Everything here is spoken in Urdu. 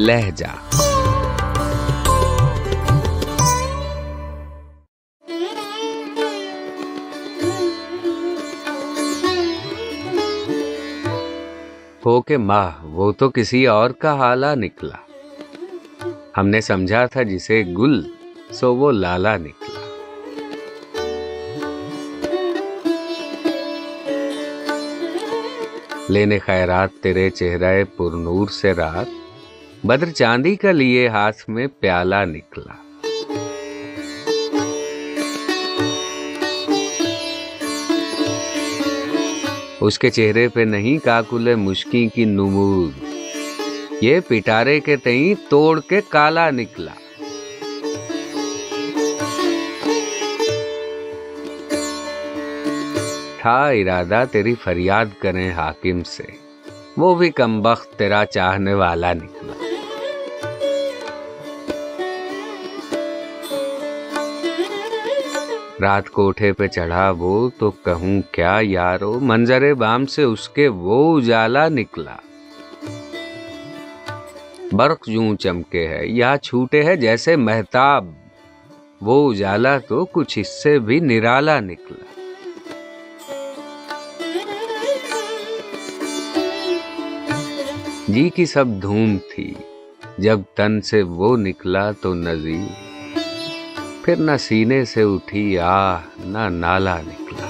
لہجہ۔ ہو کے ماہ وہ تو کسی اور کا حالہ نکلا۔ ہم نے سمجھا تھا جسے گل، سو وہ لالا نکلا۔ لینے خیرات تیرے چہرہ پر نور سے رات۔ بدر چاندی کا لیے ہاتھ میں پیالہ نکلا۔ اس کے چہرے پہ نہیں کاکل مشکی کی نمود۔ یہ پٹارے کے تئیں توڑ کے کالا نکلا۔ تھا ارادہ تیری فریاد کریں حاکم سے۔ وہ بھی کم بخت تیرا چاہنے والا نکلا۔ رات کوٹھے پہ چڑھا وہ تو کہوں کیا یارو منظر بام سے اس کے وہ اجالا نکلا۔ برق جوں چمکے ہے، یا چھوٹے ہے جیسے محتاب وہ اجالا تو کچھ اس سے بھی نرالا نکلا۔ جی کی سب دھوم تھی، جب تن سے وہ نکلا تو نظیر پھر نہ سینے سے اٹھی آہ نہ نالا نکلا۔